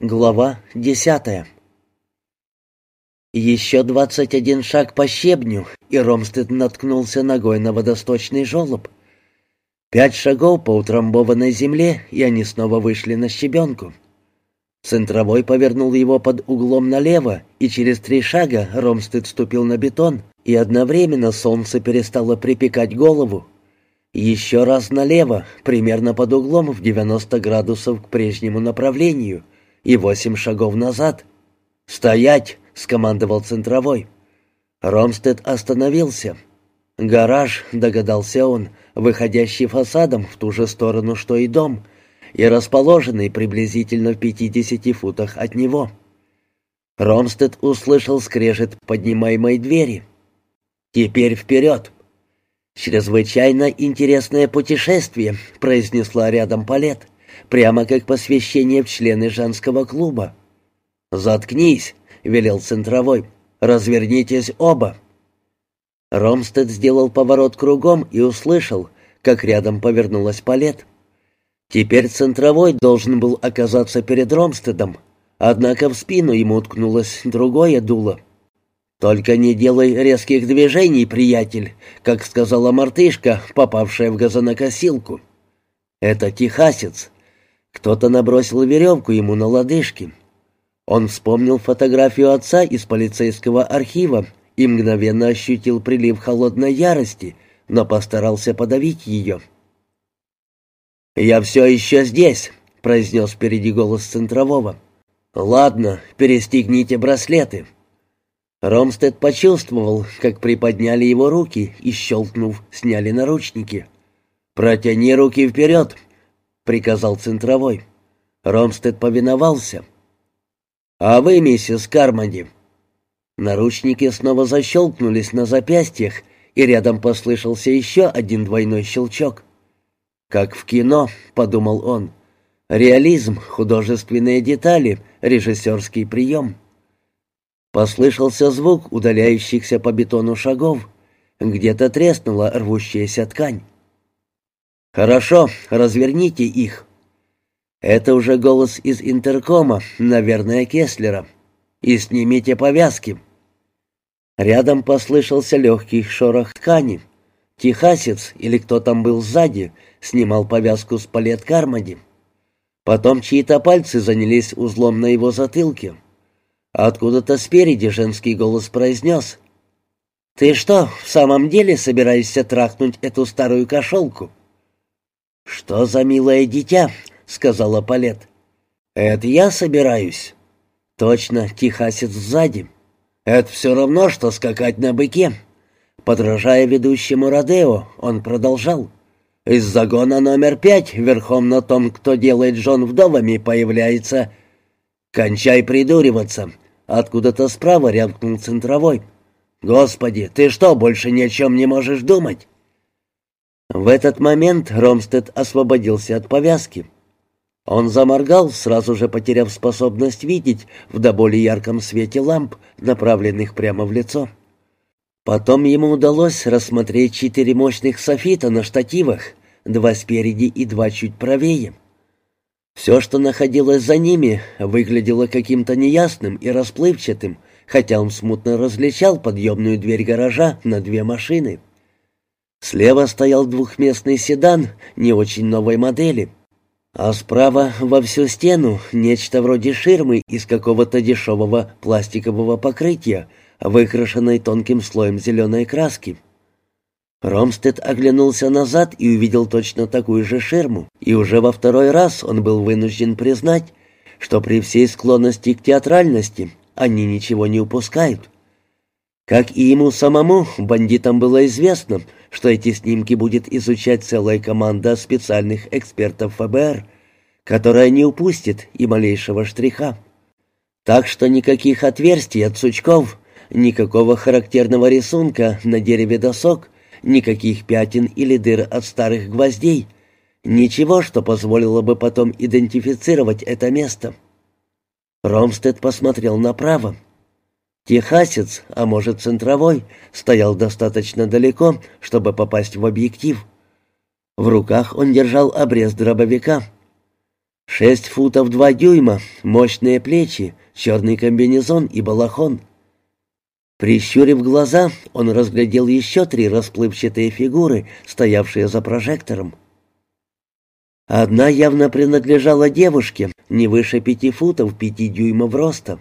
Глава десятая Еще двадцать один шаг по щебню, и Ромстед наткнулся ногой на водосточный желоб. Пять шагов по утрамбованной земле, и они снова вышли на щебенку. Центровой повернул его под углом налево, и через три шага Ромстед ступил на бетон, и одновременно солнце перестало припекать голову. Еще раз налево, примерно под углом в 90 градусов к прежнему направлению — и восемь шагов назад. «Стоять!» — скомандовал центровой. Ромстед остановился. Гараж, догадался он, выходящий фасадом в ту же сторону, что и дом, и расположенный приблизительно в пятидесяти футах от него. Ромстед услышал скрежет поднимаемой двери. «Теперь вперед!» «Чрезвычайно интересное путешествие», — произнесла рядом Палет прямо как посвящение в члены женского клуба. «Заткнись», — велел центровой, — «развернитесь оба». Ромстед сделал поворот кругом и услышал, как рядом повернулась палет. Теперь центровой должен был оказаться перед Ромстедом, однако в спину ему уткнулось другое дуло. «Только не делай резких движений, приятель», как сказала мартышка, попавшая в газонокосилку. «Это техасец. Кто-то набросил веревку ему на лодыжки. Он вспомнил фотографию отца из полицейского архива и мгновенно ощутил прилив холодной ярости, но постарался подавить ее. «Я все еще здесь», — произнес впереди голос центрового. «Ладно, перестегните браслеты». Ромстед почувствовал, как приподняли его руки и, щелкнув, сняли наручники. «Протяни руки вперед», приказал центровой. Ромстед повиновался. «А вы, миссис Кармоди?» Наручники снова защелкнулись на запястьях, и рядом послышался еще один двойной щелчок. «Как в кино», — подумал он. «Реализм, художественные детали, режиссерский прием». Послышался звук удаляющихся по бетону шагов. Где-то треснула рвущаяся ткань. «Хорошо, разверните их». Это уже голос из интеркома, наверное, Кеслера. «И снимите повязки». Рядом послышался легкий шорох ткани. Техасец, или кто там был сзади, снимал повязку с палет Кармоди. Потом чьи-то пальцы занялись узлом на его затылке. Откуда-то спереди женский голос произнес. «Ты что, в самом деле собираешься трахнуть эту старую кошелку?» «Что за милое дитя?» — сказала Палет. «Это я собираюсь». «Точно, Техасец сзади». «Это все равно, что скакать на быке». Подражая ведущему Родео, он продолжал. «Из загона номер пять, верхом на том, кто делает жен вдовами, появляется...» «Кончай придуриваться!» Откуда-то справа рявкнул центровой. «Господи, ты что, больше ни о чем не можешь думать?» В этот момент Ромстед освободился от повязки. Он заморгал, сразу же потеряв способность видеть в до более ярком свете ламп, направленных прямо в лицо. Потом ему удалось рассмотреть четыре мощных софита на штативах, два спереди и два чуть правее. Все, что находилось за ними, выглядело каким-то неясным и расплывчатым, хотя он смутно различал подъемную дверь гаража на две машины — Слева стоял двухместный седан не очень новой модели, а справа во всю стену нечто вроде ширмы из какого-то дешевого пластикового покрытия, выкрашенной тонким слоем зеленой краски. Ромстед оглянулся назад и увидел точно такую же ширму, и уже во второй раз он был вынужден признать, что при всей склонности к театральности они ничего не упускают. Как и ему самому, бандитам было известно, что эти снимки будет изучать целая команда специальных экспертов ФБР, которая не упустит и малейшего штриха. Так что никаких отверстий от сучков, никакого характерного рисунка на дереве досок, никаких пятен или дыр от старых гвоздей, ничего, что позволило бы потом идентифицировать это место. Ромстед посмотрел направо. Техасец, а может центровой, стоял достаточно далеко, чтобы попасть в объектив. В руках он держал обрез дробовика. Шесть футов два дюйма, мощные плечи, черный комбинезон и балахон. Прищурив глаза, он разглядел еще три расплывчатые фигуры, стоявшие за прожектором. Одна явно принадлежала девушке, не выше пяти футов пяти дюймов роста.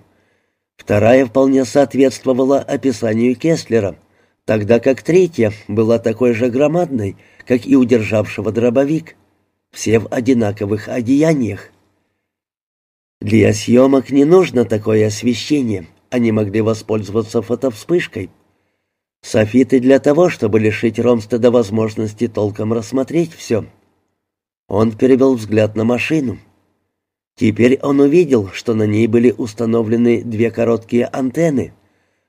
Вторая вполне соответствовала описанию Кеслера, тогда как третья была такой же громадной, как и удержавшего дробовик. Все в одинаковых одеяниях. Для съемок не нужно такое освещение — они могли воспользоваться фотовспышкой. Софиты для того, чтобы лишить Ромстеда возможности толком рассмотреть все. Он перевел взгляд на машину. Теперь он увидел, что на ней были установлены две короткие антенны.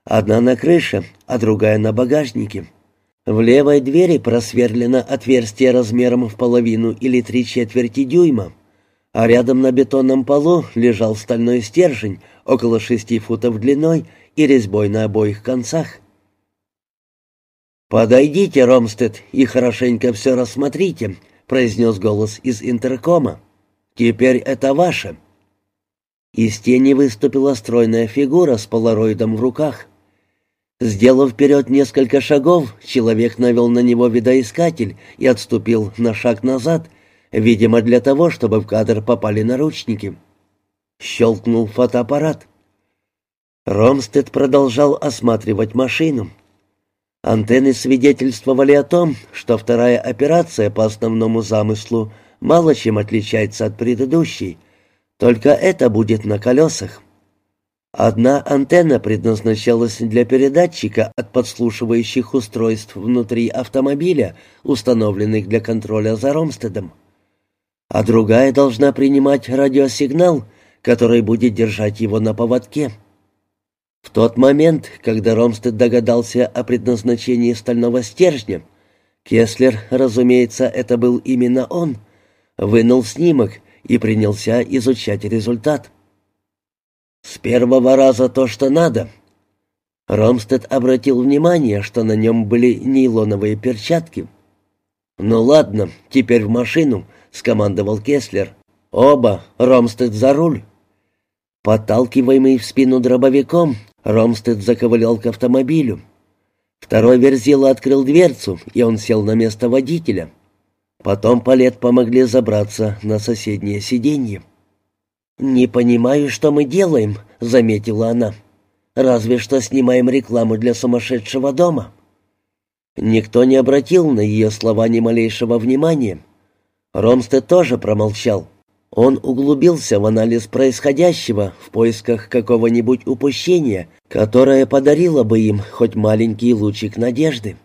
Одна на крыше, а другая на багажнике. В левой двери просверлено отверстие размером в половину или три четверти дюйма а рядом на бетонном полу лежал стальной стержень около шести футов длиной и резьбой на обоих концах. «Подойдите, Ромстед, и хорошенько все рассмотрите», — произнес голос из интеркома. «Теперь это ваше». Из тени выступила стройная фигура с полароидом в руках. Сделав вперед несколько шагов, человек навел на него видоискатель и отступил на шаг назад, видимо, для того, чтобы в кадр попали наручники. Щелкнул фотоаппарат. Ромстед продолжал осматривать машину. Антенны свидетельствовали о том, что вторая операция по основному замыслу мало чем отличается от предыдущей, только это будет на колесах. Одна антенна предназначалась для передатчика от подслушивающих устройств внутри автомобиля, установленных для контроля за Ромстедом а другая должна принимать радиосигнал, который будет держать его на поводке. В тот момент, когда Ромстед догадался о предназначении стального стержня, Кеслер, разумеется, это был именно он, вынул снимок и принялся изучать результат. «С первого раза то, что надо». Ромстед обратил внимание, что на нем были нейлоновые перчатки. «Ну ладно, теперь в машину», — скомандовал Кеслер. «Оба! Ромстед за руль!» Подталкиваемый в спину дробовиком, Ромстед заковылял к автомобилю. Второй верзила открыл дверцу, и он сел на место водителя. Потом Палет помогли забраться на соседнее сиденье. «Не понимаю, что мы делаем», — заметила она. «Разве что снимаем рекламу для сумасшедшего дома». Никто не обратил на ее слова ни малейшего внимания. Ромстед тоже промолчал. Он углубился в анализ происходящего в поисках какого-нибудь упущения, которое подарило бы им хоть маленький лучик надежды.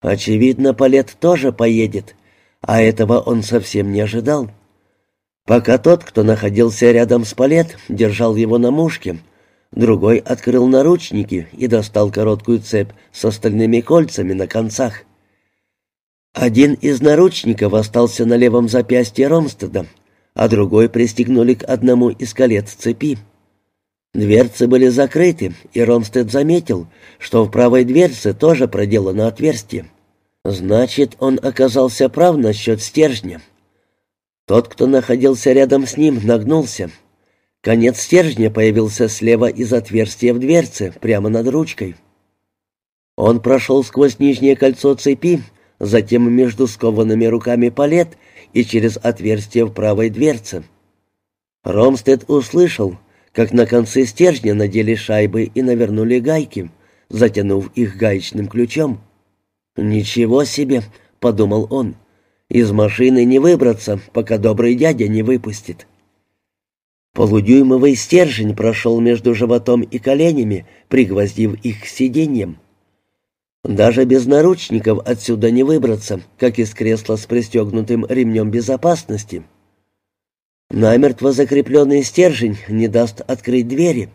Очевидно, Палет тоже поедет, а этого он совсем не ожидал. Пока тот, кто находился рядом с Палет, держал его на мушке, другой открыл наручники и достал короткую цепь с остальными кольцами на концах. Один из наручников остался на левом запястье Ромстеда, а другой пристегнули к одному из колец цепи. Дверцы были закрыты, и Ромстед заметил, что в правой дверце тоже проделано отверстие. Значит, он оказался прав насчет стержня. Тот, кто находился рядом с ним, нагнулся. Конец стержня появился слева из отверстия в дверце, прямо над ручкой. Он прошел сквозь нижнее кольцо цепи затем между скованными руками палет и через отверстие в правой дверце. Ромстед услышал, как на конце стержня надели шайбы и навернули гайки, затянув их гаечным ключом. «Ничего себе!» — подумал он. «Из машины не выбраться, пока добрый дядя не выпустит». Полудюймовый стержень прошел между животом и коленями, пригвоздив их к сиденьям. Даже без наручников отсюда не выбраться, как из кресла с пристегнутым ремнем безопасности. Намертво закрепленный стержень не даст открыть двери.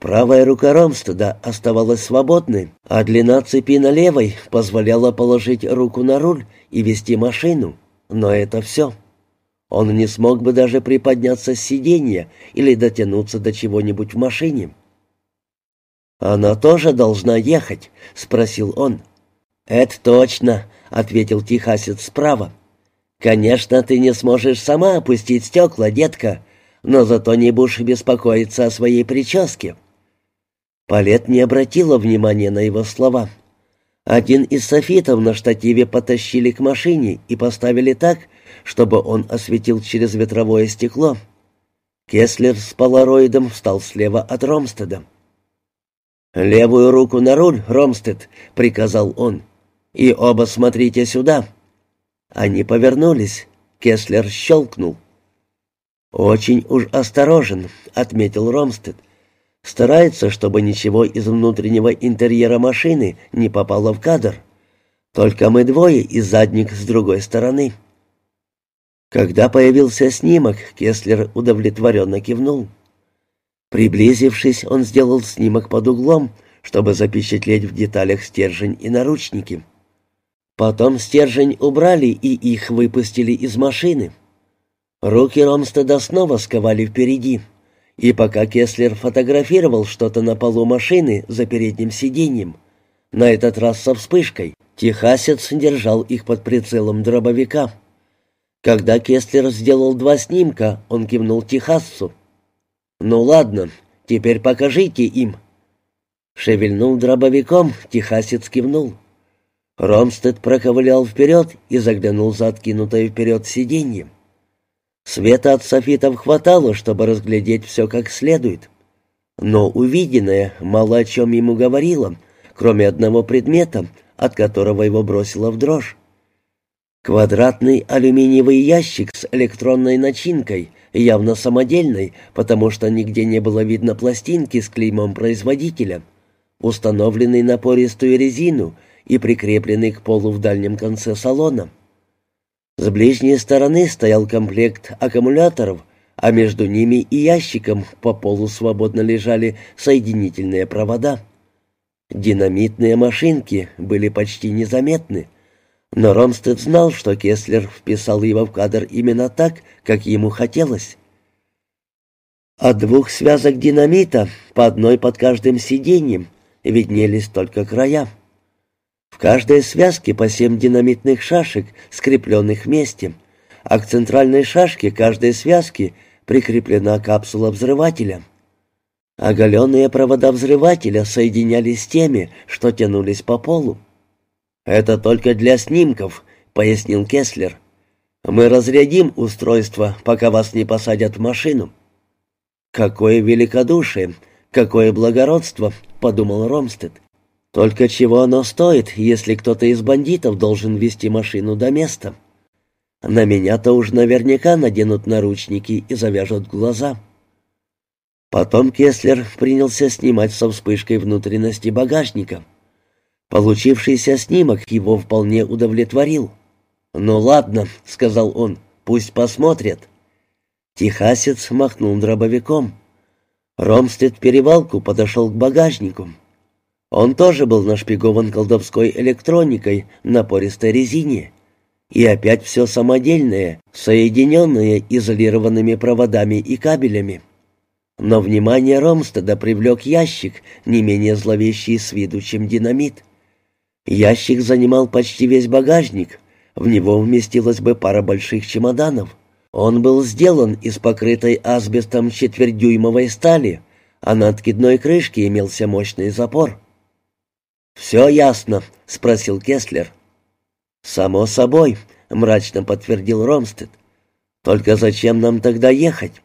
Правая рука Ромстеда оставалась свободной, а длина цепи на левой позволяла положить руку на руль и вести машину. Но это все. Он не смог бы даже приподняться с сиденья или дотянуться до чего-нибудь в машине. «Она тоже должна ехать?» — спросил он. «Это точно», — ответил техасец справа. «Конечно, ты не сможешь сама опустить стекла, детка, но зато не будешь беспокоиться о своей прическе». Палет не обратила внимания на его слова. Один из софитов на штативе потащили к машине и поставили так, чтобы он осветил через ветровое стекло. Кеслер с полароидом встал слева от Ромстеда. «Левую руку на руль, Ромстед», — приказал он. «И оба смотрите сюда». Они повернулись. Кеслер щелкнул. «Очень уж осторожен», — отметил Ромстед. «Старается, чтобы ничего из внутреннего интерьера машины не попало в кадр. Только мы двое и задник с другой стороны». Когда появился снимок, Кеслер удовлетворенно кивнул. Приблизившись, он сделал снимок под углом, чтобы запечатлеть в деталях стержень и наручники. Потом стержень убрали и их выпустили из машины. Руки Ромстеда снова сковали впереди, и пока Кеслер фотографировал что-то на полу машины за передним сиденьем, на этот раз со вспышкой, техасец держал их под прицелом дробовика. Когда Кестлер сделал два снимка, он кивнул Техасцу. «Ну ладно, теперь покажите им». Шевельнул дробовиком, Техасец кивнул. Ромстед проковылял вперед и заглянул за откинутое вперед сиденье. Света от софитов хватало, чтобы разглядеть все как следует. Но увиденное мало о чем ему говорило, кроме одного предмета, от которого его бросило в дрожь. Квадратный алюминиевый ящик с электронной начинкой, явно самодельной, потому что нигде не было видно пластинки с клеймом производителя, установленный на пористую резину и прикрепленный к полу в дальнем конце салона. С ближней стороны стоял комплект аккумуляторов, а между ними и ящиком по полу свободно лежали соединительные провода. Динамитные машинки были почти незаметны — но Ромстед знал, что Кеслер вписал его в кадр именно так, как ему хотелось. От двух связок динамита, по одной под каждым сиденьем, виднелись только края. Каждой связке по семь динамитных шашек, скрепленных вместе, а к центральной шашке каждой связки прикреплена капсула взрывателя. Оголенные провода взрывателя соединялись с теми, что тянулись по полу. «Это только для снимков», — пояснил Кеслер. «Мы разрядим устройство, пока вас не посадят в машину». «Какое великодушие, какое благородство», — подумал Ромстед. «Только чего оно стоит, если кто-то из бандитов должен вести машину до места? На меня-то уж наверняка наденут наручники и завяжут глаза». Потом Кеслер принялся снимать со вспышкой внутренности багажника. Получившийся снимок его вполне удовлетворил. «Ну ладно», — сказал он, — «пусть посмотрят». Техасец махнул дробовиком. Ромстед перевалку подошел к багажнику. Он тоже был нашпигован колдовской электроникой на пористой резине. И опять все самодельное, соединенное изолированными проводами и кабелями. Но внимание Ромстеда привлек ящик, не менее зловещий с виду, чем динамит. Ящик занимал почти весь багажник. В него вместилась бы пара больших чемоданов. Он был сделан из покрытой асбестом четвертьдюймовой стали, а на откидной крышке имелся мощный запор. «Все ясно?» — спросил Кеслер. «Само собой», — мрачно подтвердил Ромстед. «Только зачем нам тогда ехать?»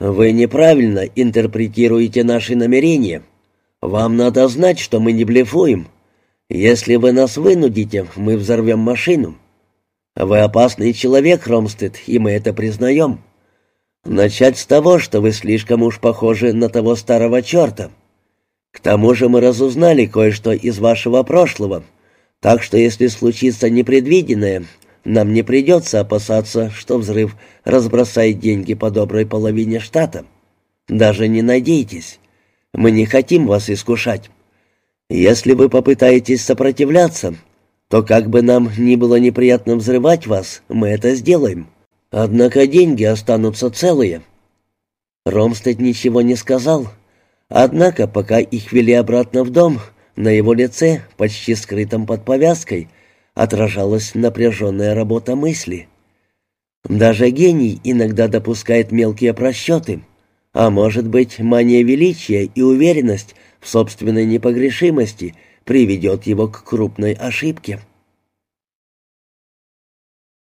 «Вы неправильно интерпретируете наши намерения. Вам надо знать, что мы не блефуем. Если вы нас вынудите, мы взорвем машину. Вы опасный человек, Ромстед, и мы это признаем. Начать с того, что вы слишком уж похожи на того старого черта. К тому же мы разузнали кое-что из вашего прошлого, так что если случится непредвиденное, нам не придется опасаться, что взрыв разбросает деньги по доброй половине штата. Даже не надейтесь. Мы не хотим вас искушать. Если вы попытаетесь сопротивляться, то как бы нам ни было неприятно взрывать вас, мы это сделаем. Однако деньги останутся целые». Ромстед ничего не сказал. Однако, пока их вели обратно в дом, на его лице, почти скрытом под повязкой, отражалась напряженная работа мысли. Даже гений иногда допускает мелкие просчеты, а может быть, мания величия и уверенность в собственной непогрешимости приведет его к крупной ошибке.